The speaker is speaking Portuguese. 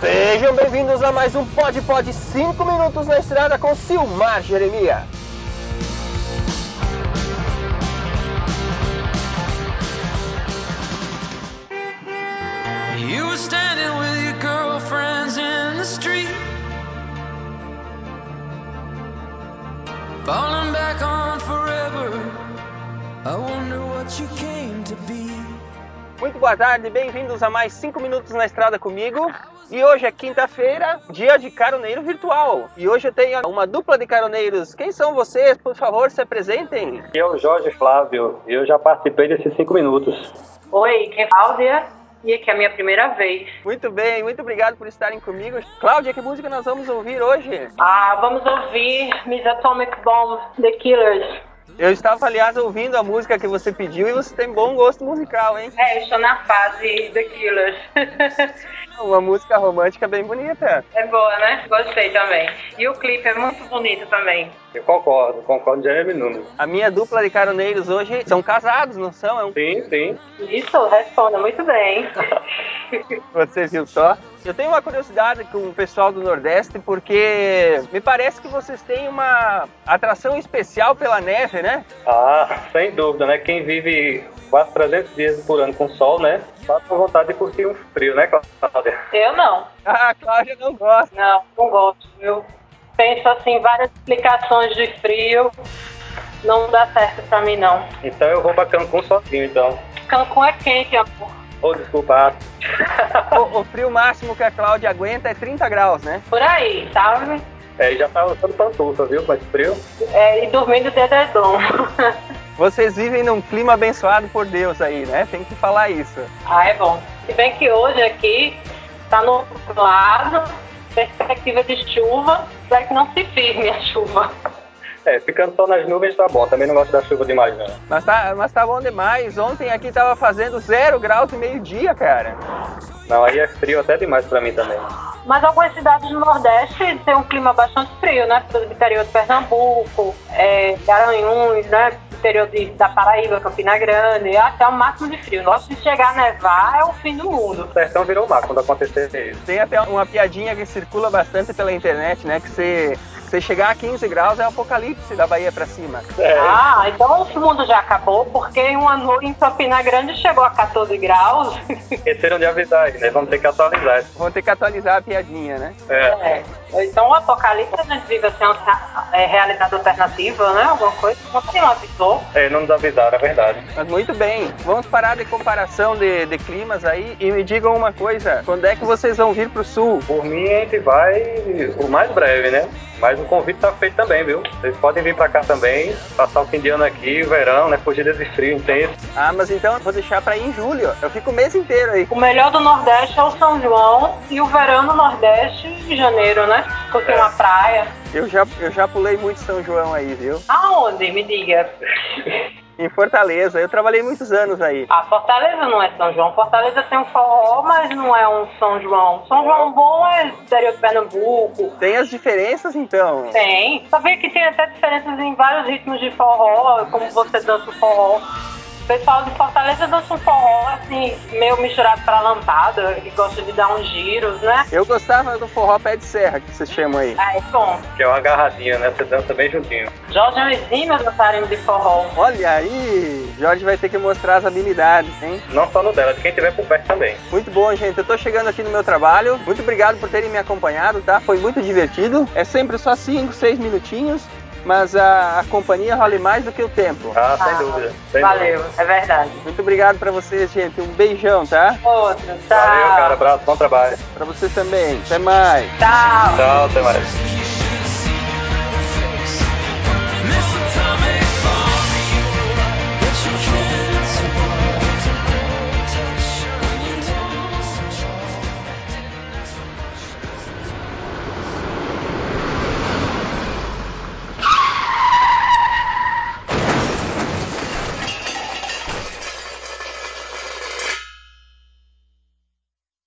Sejam bem-vindos a mais um Pod Pod 5 minutos na estrada com Silmar Jeremias. You were standing with your girlfriends in the street. Falling back on forever. I wonder what you came to be. Muito boa tarde, bem-vindos a mais 5 minutos na estrada comigo. E hoje é quinta-feira, dia de caroneiro virtual. E hoje eu tenho uma dupla de caroneiros. Quem são vocês? Por favor, se apresentem. Aqui é o Jorge Flávio e eu já participei desses cinco minutos. Oi, aqui é Cláudia e aqui é a minha primeira vez. Muito bem, muito obrigado por estarem comigo. Cláudia, que música nós vamos ouvir hoje? Ah, vamos ouvir Miss Atomic Bomb, The Killers. Eu estava, aliás, ouvindo a música que você pediu e você tem bom gosto musical, hein? É, eu estou na fase The Killers. Uma música romântica bem bonita. é boa, né? Gostei também. E o clipe é muito bonito também. Eu concordo, concordo de Jeremy Nunes. A minha dupla de caroneiros hoje são casados, não são? É um... Sim, sim. Isso, responda muito bem. Você viu só? Eu tenho uma curiosidade com o pessoal do Nordeste, porque me parece que vocês têm uma atração especial pela neve, né? Ah, sem dúvida, né? Quem vive quase 300 dias por ano com sol, né? Tá com vontade de curtir um frio, né, Cláudia? Eu não. Ah, a Cláudia não gosta. Não, não gosto. Eu penso assim, várias explicações de frio. Não dá certo pra mim, não. Então eu vou pra Cancún sozinho, então. Cancún é quente, amor. Ô, desculpa. O, o frio máximo que a Cláudia aguenta é 30 graus, né? Por aí, sabe? É, já tá usando pantufa, viu? Esse frio. É, e dormindo de edredom. Vocês vivem num clima abençoado por Deus aí, né? Tem que falar isso. ah, é bom. Se bem que hoje aqui tá nublado, perspectiva de chuva, espero que não se firme a chuva. É, ficando só nas nuvens tá bom. Também não gosto da chuva demais, não. Mas tá, mas tá bom demais. Ontem aqui tava fazendo zero graus e meio-dia, cara. Não, aí é frio até demais pra mim também. Mas algumas cidades do Nordeste têm um clima bastante frio, né? Por exemplo, interior de Pernambuco, é, Garanhuns, né? Interior de, da Paraíba, Campina Grande, até o máximo de frio. Nossa, se chegar a nevar é o fim do mundo. O sertão virou mar quando acontecer isso. Tem até uma piadinha que circula bastante pela internet, né? Que você, você chegar a 15 graus é o apocalipse da Bahia pra cima. É, Ah, então o mundo já acabou, porque em uma noite em Campina Grande chegou a 14 graus. esqueceram de avisar né? Vamos ter que atualizar. Vão ter que atualizar a piadinha, né? É. É. Então o apocalipse a gente vive assim, uma é, realidade alternativa, né? Alguma coisa. Você não avisou. É, não nos avisaram, é verdade. Mas muito bem, vamos parar de comparação de, de climas aí e me digam uma coisa: quando é que vocês vão vir pro sul? Por mim, a gente vai o mais breve, né? Mas o convite tá feito também, viu? Vocês podem vir pra cá também, passar o fim de ano aqui, o verão, né? Fugir desse frio intenso. Ah, mas então eu vou deixar pra ir em julho. Eu fico o mês inteiro aí. O melhor do Nordeste é o São João e o verão no Nordeste em janeiro, né? Porque É. uma praia. Eu já, eu já pulei muito São João aí, viu? Aonde? Me diga. Em Fortaleza. Eu trabalhei muitos anos aí. Ah, Fortaleza não é São João. Fortaleza tem um forró, mas não é um São João. São João bom é interior de Pernambuco. Tem as diferenças então? Tem. Sabia que tem até diferenças em vários ritmos de forró, como você dança o forró. O pessoal de Fortaleza dança um forró, assim, meio misturado pra lampada, que gosta de dar uns giros, né? Eu gostava do forró pé de serra, que vocês chamam aí. É, bom. Que é uma agarradinha, né? Você dança bem juntinho. Jorge é um exímio dançarino de forró. Olha aí, Jorge vai ter que mostrar as habilidades, hein? Não só no dela, de quem tiver por perto também. Muito bom, gente. Eu tô chegando aqui no meu trabalho. Muito obrigado por terem me acompanhado, tá? Foi muito divertido. É sempre só 5, 6 minutinhos, mas a, a companhia vale mais do que o tempo. Ah, sem Ah, dúvida. Sem Valeu, dúvida. é verdade. Muito obrigado pra vocês, gente. Um beijão, tá? Outro, tchau. Valeu, cara. Abraço, bom trabalho. Pra vocês também. Até mais. Tchau. Tchau, até mais.